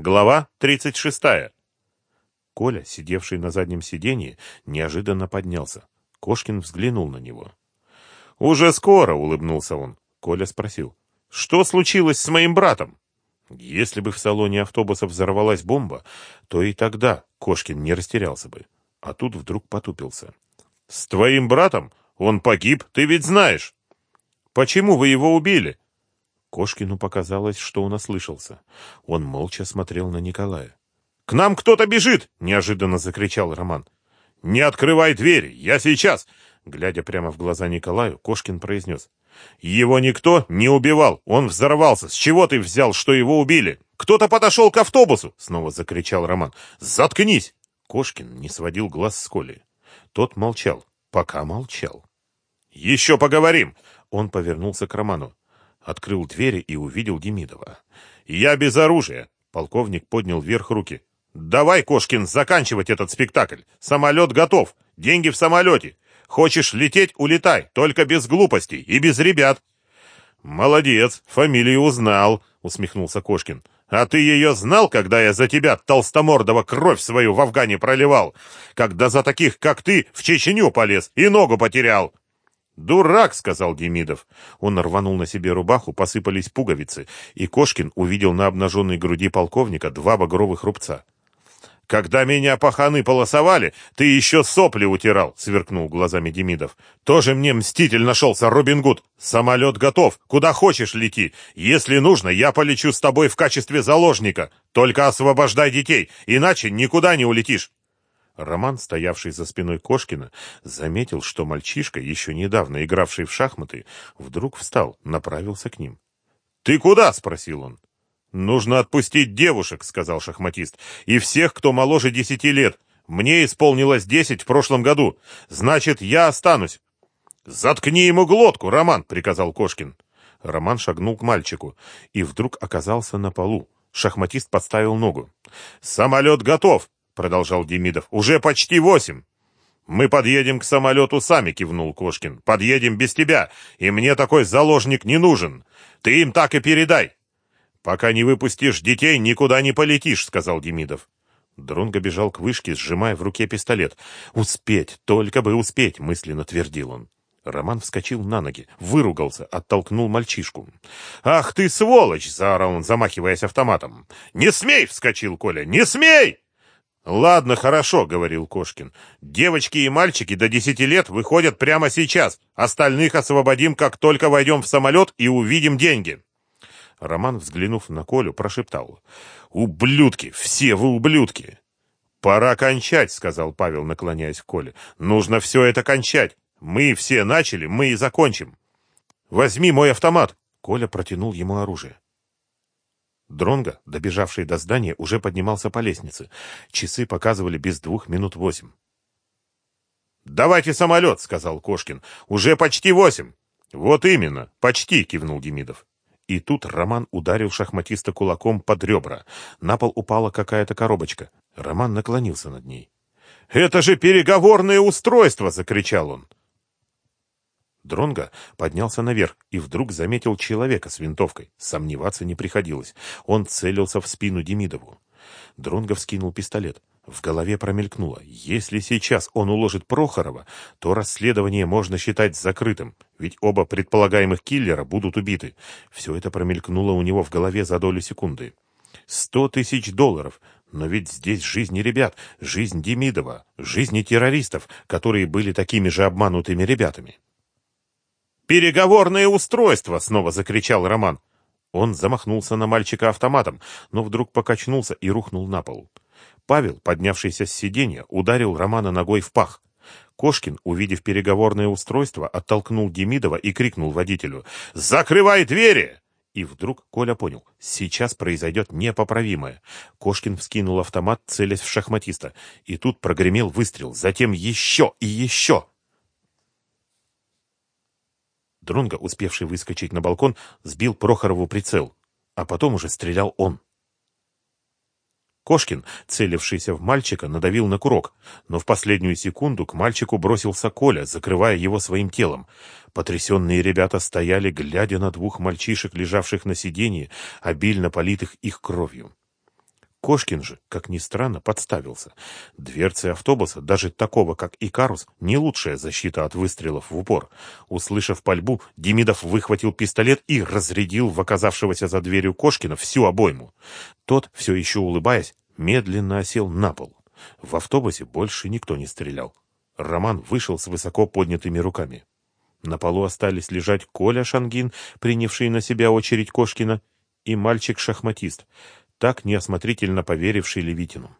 Глава 36. Коля, сидевший на заднем сиденье, неожиданно поднялся. Кошкин взглянул на него. «Уже скоро», — улыбнулся он. Коля спросил. «Что случилось с моим братом?» Если бы в салоне автобуса взорвалась бомба, то и тогда Кошкин не растерялся бы. А тут вдруг потупился. «С твоим братом? Он погиб, ты ведь знаешь!» «Почему вы его убили?» Кошкину показалось, что он ослышался. Он молча смотрел на Николая. «К нам кто-то бежит!» — неожиданно закричал Роман. «Не открывай двери! Я сейчас!» Глядя прямо в глаза Николаю, Кошкин произнес. «Его никто не убивал! Он взорвался! С чего ты взял, что его убили? Кто-то подошел к автобусу!» Снова закричал Роман. «Заткнись!» Кошкин не сводил глаз с Коли. Тот молчал, пока молчал. «Еще поговорим!» Он повернулся к Роману. Открыл двери и увидел Демидова. «Я без оружия!» Полковник поднял вверх руки. «Давай, Кошкин, заканчивать этот спектакль. Самолет готов. Деньги в самолете. Хочешь лететь — улетай, только без глупостей и без ребят». «Молодец, фамилию узнал», — усмехнулся Кошкин. «А ты ее знал, когда я за тебя, толстомордого, кровь свою в Афгане проливал? Когда за таких, как ты, в Чечню полез и ногу потерял?» «Дурак!» — сказал Демидов. Он рванул на себе рубаху, посыпались пуговицы, и Кошкин увидел на обнаженной груди полковника два багровых рубца. «Когда меня паханы полосовали, ты еще сопли утирал», — сверкнул глазами Демидов. «Тоже мне мститель нашелся, Робин Гуд. Самолет готов, куда хочешь лети. Если нужно, я полечу с тобой в качестве заложника. Только освобождай детей, иначе никуда не улетишь». Роман, стоявший за спиной Кошкина, заметил, что мальчишка, еще недавно игравший в шахматы, вдруг встал, направился к ним. «Ты куда?» — спросил он. «Нужно отпустить девушек», — сказал шахматист, — «и всех, кто моложе десяти лет. Мне исполнилось десять в прошлом году. Значит, я останусь». «Заткни ему глотку, Роман», — приказал Кошкин. Роман шагнул к мальчику и вдруг оказался на полу. Шахматист подставил ногу. «Самолет готов», — продолжал Демидов. «Уже почти восемь». «Мы подъедем к самолету сами», — кивнул Кошкин. «Подъедем без тебя, и мне такой заложник не нужен. Ты им так и передай. «Пока не выпустишь детей, никуда не полетишь», — сказал Демидов. Дронго бежал к вышке, сжимая в руке пистолет. «Успеть, только бы успеть», — мысленно твердил он. Роман вскочил на ноги, выругался, оттолкнул мальчишку. «Ах ты, сволочь!» — заорал он, замахиваясь автоматом. «Не смей!» — вскочил Коля. «Не смей!» «Ладно, хорошо», — говорил Кошкин. «Девочки и мальчики до десяти лет выходят прямо сейчас. Остальных освободим, как только войдем в самолет и увидим деньги». Роман, взглянув на Колю, прошептал. «Ублюдки! Все вы ублюдки!» «Пора кончать», — сказал Павел, наклоняясь к Коле. «Нужно все это кончать. Мы все начали, мы и закончим. Возьми мой автомат!» Коля протянул ему оружие. Дронго, добежавший до здания, уже поднимался по лестнице. Часы показывали без двух минут восемь. «Давайте самолет», — сказал Кошкин. «Уже почти восемь». «Вот именно, почти», — кивнул Демидов. И тут Роман ударил шахматиста кулаком под ребра. На пол упала какая-то коробочка. Роман наклонился над ней. «Это же переговорное устройство!» — закричал он. Дронго поднялся наверх и вдруг заметил человека с винтовкой. Сомневаться не приходилось. Он целился в спину Демидову. Дронго вскинул пистолет. В голове промелькнуло. Если сейчас он уложит Прохорова, то расследование можно считать закрытым, ведь оба предполагаемых киллера будут убиты. Все это промелькнуло у него в голове за долю секунды. Сто тысяч долларов. Но ведь здесь жизни ребят, жизнь Демидова, жизни террористов, которые были такими же обманутыми ребятами. «Переговорное устройство!» — снова закричал Роман. Он замахнулся на мальчика автоматом, но вдруг покачнулся и рухнул на пол. Павел, поднявшийся с сиденья, ударил Романа ногой в пах. Кошкин, увидев переговорное устройство, оттолкнул Демидова и крикнул водителю «Закрывай двери!» И вдруг Коля понял, сейчас произойдет непоправимое. Кошкин вскинул автомат, целясь в шахматиста, и тут прогремел выстрел, затем еще и еще. Дронго, успевший выскочить на балкон, сбил Прохорову прицел, а потом уже стрелял он. Кошкин, целившийся в мальчика, надавил на курок, но в последнюю секунду к мальчику бросился Коля, закрывая его своим телом. Потрясенные ребята стояли, глядя на двух мальчишек, лежавших на сиденье, обильно политых их кровью. Кошкин же, как ни странно, подставился. Дверцы автобуса, даже такого, как Икарус, не лучшая защита от выстрелов в упор. Услышав пальбу, Демидов выхватил пистолет и разрядил в оказавшегося за дверью Кошкина всю обойму. Тот, все еще улыбаясь, медленно осел на пол. В автобусе больше никто не стрелял. Роман вышел с высоко поднятыми руками. На полу остались лежать Коля Шангин, принявший на себя очередь Кошкина, и мальчик-шахматист, так неосмотрительно поверивший Левитину.